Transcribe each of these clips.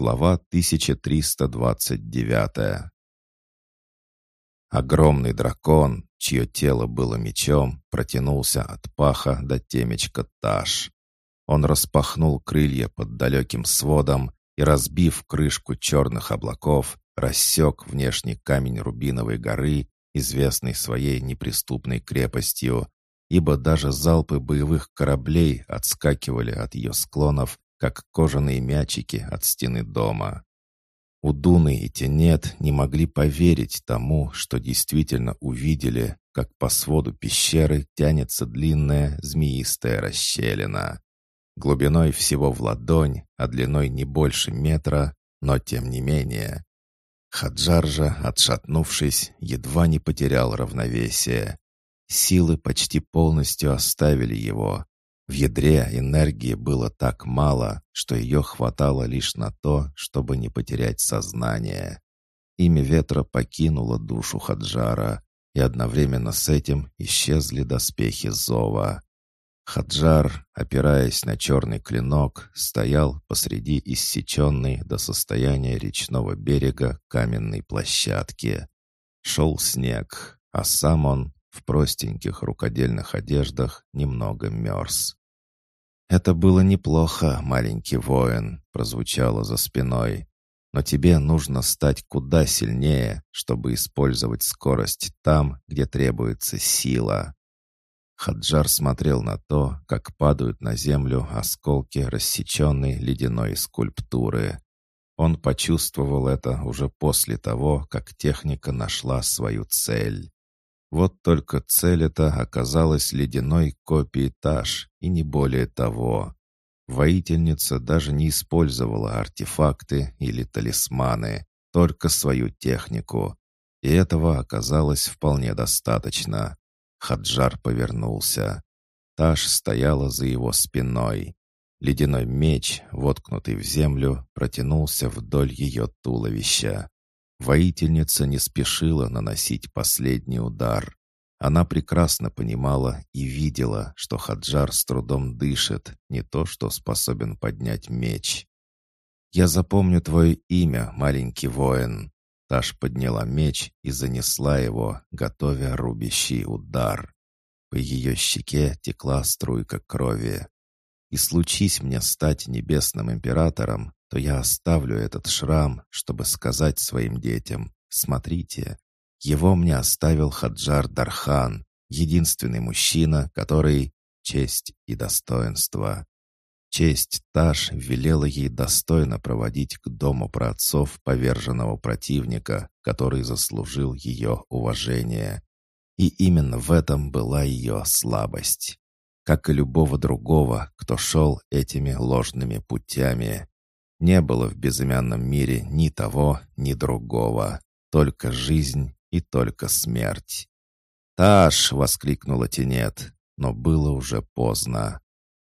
Глава 1329 Огромный дракон, чье тело было мечом, протянулся от паха до темечка Таш. Он распахнул крылья под далеким сводом и, разбив крышку черных облаков, рассек внешний камень Рубиновой горы, известный своей неприступной крепостью, ибо даже залпы боевых кораблей отскакивали от ее склонов, как кожаные мячики от стены дома. Удуны и Тенет не могли поверить тому, что действительно увидели, как по своду пещеры тянется длинная змеистая расщелина. Глубиной всего в ладонь, а длиной не больше метра, но тем не менее. Хаджар же, отшатнувшись, едва не потерял равновесие. Силы почти полностью оставили его, в ядре энергии было так мало, что ее хватало лишь на то, чтобы не потерять сознание. Имя ветра покинуло душу Хаджара, и одновременно с этим исчезли доспехи Зова. Хаджар, опираясь на черный клинок, стоял посреди иссеченной до состояния речного берега каменной площадки. Шел снег, а сам он в простеньких рукодельных одеждах немного мерз. «Это было неплохо, маленький воин», — прозвучало за спиной. «Но тебе нужно стать куда сильнее, чтобы использовать скорость там, где требуется сила». Хаджар смотрел на то, как падают на землю осколки рассеченной ледяной скульптуры. Он почувствовал это уже после того, как техника нашла свою цель. Вот только цель эта оказалась ледяной копией Таш, и не более того. Воительница даже не использовала артефакты или талисманы, только свою технику. И этого оказалось вполне достаточно. Хаджар повернулся. Таш стояла за его спиной. Ледяной меч, воткнутый в землю, протянулся вдоль ее туловища. Воительница не спешила наносить последний удар. Она прекрасно понимала и видела, что Хаджар с трудом дышит, не то что способен поднять меч. «Я запомню твое имя, маленький воин». Таш подняла меч и занесла его, готовя рубящий удар. По ее щеке текла струйка крови. «И случись мне стать небесным императором, то я оставлю этот шрам, чтобы сказать своим детям, смотрите, его мне оставил Хаджар Дархан, единственный мужчина, который — честь и достоинство. Честь Таш велела ей достойно проводить к дому праотцов поверженного противника, который заслужил ее уважение. И именно в этом была ее слабость. Как и любого другого, кто шел этими ложными путями. Не было в безымянном мире ни того, ни другого. Только жизнь и только смерть. «Таш!» — воскликнула Тенет, но было уже поздно.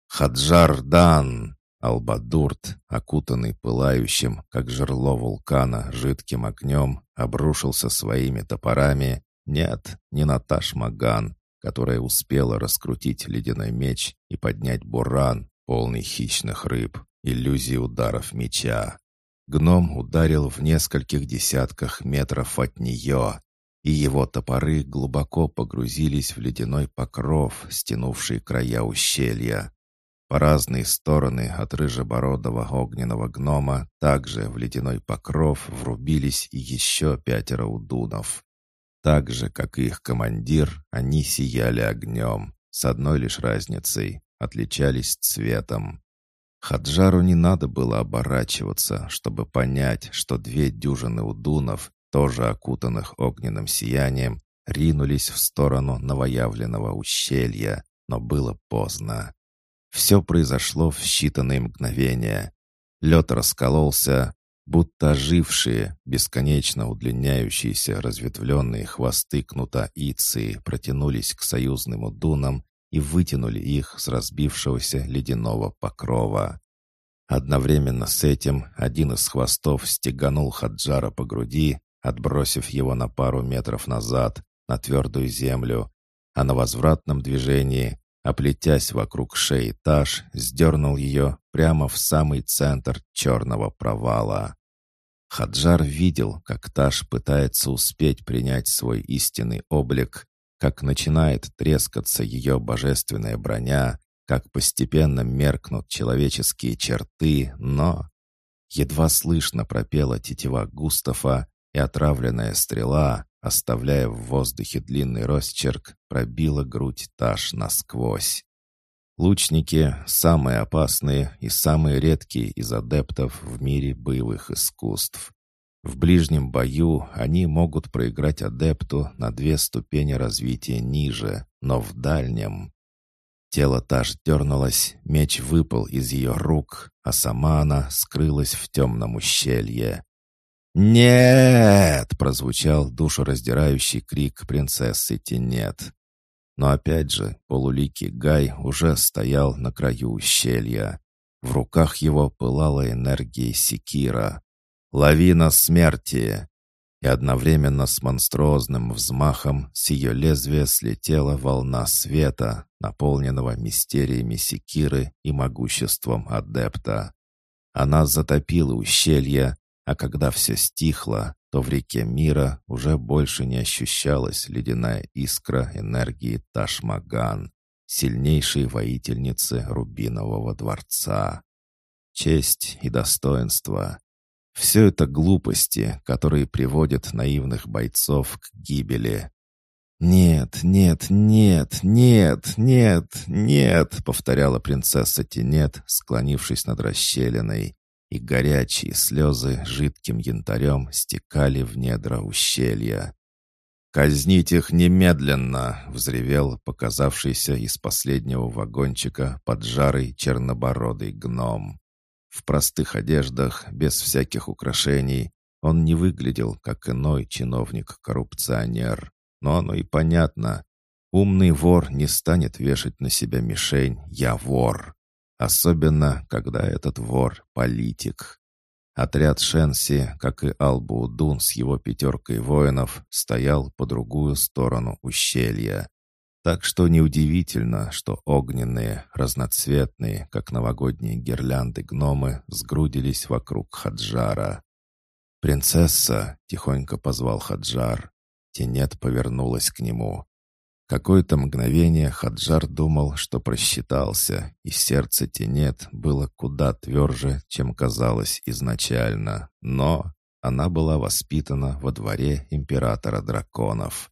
«Хаджар-дан!» Албадурт, окутанный пылающим, как жерло вулкана, жидким огнем, обрушился своими топорами. Нет, не на Таш-Маган, которая успела раскрутить ледяной меч и поднять буран, полный хищных рыб иллюзии ударов меча. Гном ударил в нескольких десятках метров от нее, и его топоры глубоко погрузились в ледяной покров, стянувший края ущелья. По разные стороны от рыжебородого огненного гнома также в ледяной покров врубились и еще пятеро удунов. Так же, как и их командир, они сияли огнем, с одной лишь разницей — отличались цветом. Хаджару не надо было оборачиваться, чтобы понять, что две дюжины удунов, тоже окутанных огненным сиянием, ринулись в сторону новоявленного ущелья, но было поздно. Все произошло в считанные мгновения. Лед раскололся, будто ожившие, бесконечно удлиняющиеся разветвленные хвосты кнута Иции протянулись к союзным удунам и вытянули их с разбившегося ледяного покрова. Одновременно с этим один из хвостов стеганул Хаджара по груди, отбросив его на пару метров назад, на твердую землю, а на возвратном движении оплетясь вокруг шеи Таш, сдернул ее прямо в самый центр черного провала. Хаджар видел, как Таш пытается успеть принять свой истинный облик, как начинает трескаться ее божественная броня, как постепенно меркнут человеческие черты, но... Едва слышно пропела тетива Густава, и отравленная стрела, оставляя в воздухе длинный росчерк, пробила грудь Таш насквозь. Лучники — самые опасные и самые редкие из адептов в мире боевых искусств. В ближнем бою они могут проиграть адепту на две ступени развития ниже, но в дальнем... Тело Таш дернулось, меч выпал из ее рук, а сама она скрылась в темном ущелье. «Нет!» — прозвучал душераздирающий крик принцессы Тенет. Но опять же, полуликий Гай уже стоял на краю ущелья. В руках его пылала энергия секира. «Лавина смерти!» И одновременно с монструозным взмахом с ее лезвия слетела волна света, наполненного мистериями секиры и могуществом адепта. Она затопила ущелье, а когда все стихло, то в реке мира уже больше не ощущалась ледяная искра энергии Ташмаган, сильнейшей воительницы Рубинового дворца. Честь и достоинство — все это глупости, которые приводят наивных бойцов к гибели. «Нет, нет, нет, нет, нет, нет!» — повторяла принцесса Тенет, склонившись над расщелиной и горячие слезы жидким янтарем стекали в недра ущелья. «Казнить их немедленно!» — взревел показавшийся из последнего вагончика поджарый чернобородый гном. В простых одеждах, без всяких украшений, он не выглядел, как иной чиновник-коррупционер. Но оно и понятно. Умный вор не станет вешать на себя мишень «я вор». Особенно, когда этот вор — политик. Отряд Шенси, как и Албуудун с его пятеркой воинов, стоял по другую сторону ущелья. Так что неудивительно, что огненные, разноцветные, как новогодние гирлянды гномы, сгрудились вокруг Хаджара. «Принцесса!» — тихонько позвал Хаджар. Тенет повернулась к нему. Какое-то мгновение Хаджар думал, что просчитался, и сердце Тенет было куда тверже, чем казалось изначально. Но она была воспитана во дворе императора драконов.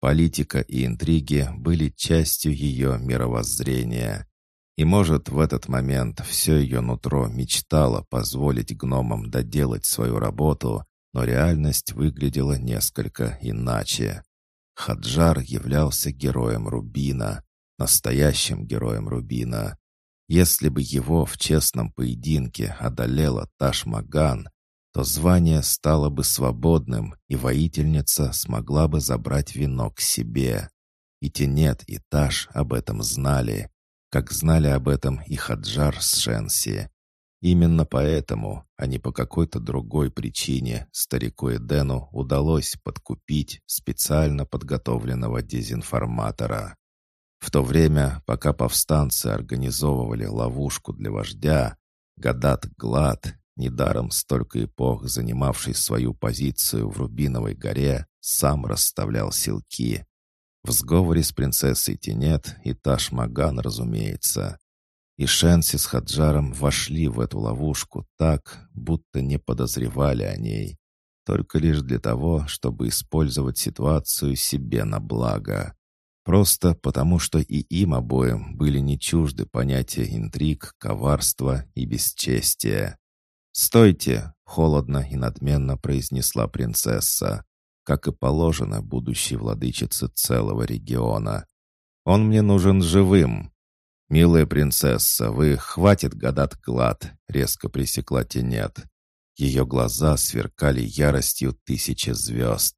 Политика и интриги были частью ее мировоззрения. И, может, в этот момент все ее нутро мечтало позволить гномам доделать свою работу, но реальность выглядела несколько иначе. Хаджар являлся героем Рубина, настоящим героем Рубина. Если бы его в честном поединке одолела Ташмаган, то звание стало бы свободным, и воительница смогла бы забрать венок себе. И Тенет, и Таш об этом знали, как знали об этом и Хаджар с Шенси. Именно поэтому, а не по какой-то другой причине, старику Эдену удалось подкупить специально подготовленного дезинформатора. В то время, пока повстанцы организовывали ловушку для вождя, Гадат Глад, недаром столько эпох занимавший свою позицию в Рубиновой горе, сам расставлял силки. В сговоре с принцессой Тенет и Ташмаган, разумеется. И Шенси с Хаджаром вошли в эту ловушку так, будто не подозревали о ней. Только лишь для того, чтобы использовать ситуацию себе на благо. Просто потому, что и им обоим были не чужды понятия интриг, коварства и бесчестия. «Стойте!» — холодно и надменно произнесла принцесса, как и положено будущей владычице целого региона. «Он мне нужен живым!» «Милая принцесса, вы хватит гадат глад», — резко пресекла тенет. Ее глаза сверкали яростью тысячи звезд.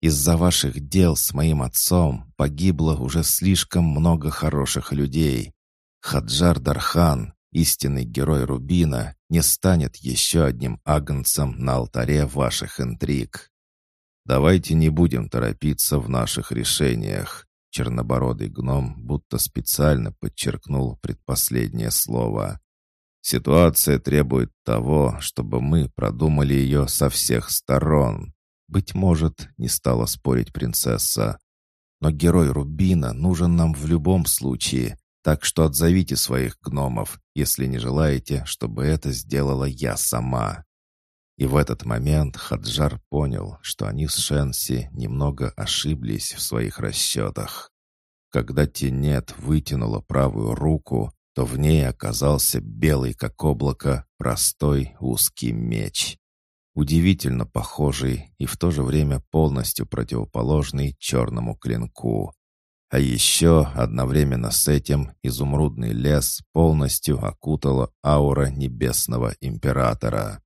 «Из-за ваших дел с моим отцом погибло уже слишком много хороших людей. Хаджар Дархан, истинный герой Рубина, не станет еще одним агнцем на алтаре ваших интриг. Давайте не будем торопиться в наших решениях. Чернобородый гном будто специально подчеркнул предпоследнее слово. «Ситуация требует того, чтобы мы продумали ее со всех сторон. Быть может, не стала спорить принцесса. Но герой Рубина нужен нам в любом случае, так что отзовите своих гномов, если не желаете, чтобы это сделала я сама». И в этот момент Хаджар понял, что они с Шенси немного ошиблись в своих расчетах. Когда Тенет вытянула правую руку, то в ней оказался белый, как облако, простой узкий меч. Удивительно похожий и в то же время полностью противоположный черному клинку. А еще одновременно с этим изумрудный лес полностью окутала аура небесного императора.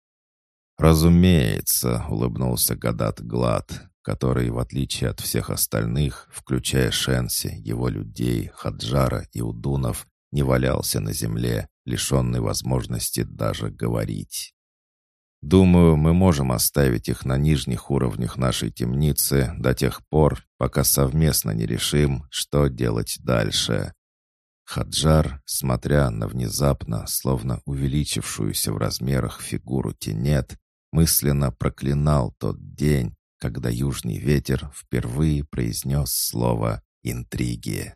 «Разумеется», — улыбнулся Гадат Глад, который, в отличие от всех остальных, включая Шенси, его людей, Хаджара и Удунов, не валялся на земле, лишенный возможности даже говорить. «Думаю, мы можем оставить их на нижних уровнях нашей темницы до тех пор, пока совместно не решим, что делать дальше». Хаджар, смотря на внезапно, словно увеличившуюся в размерах фигуру тенет, мысленно проклинал тот день, когда южный ветер впервые произнес слово «интриги».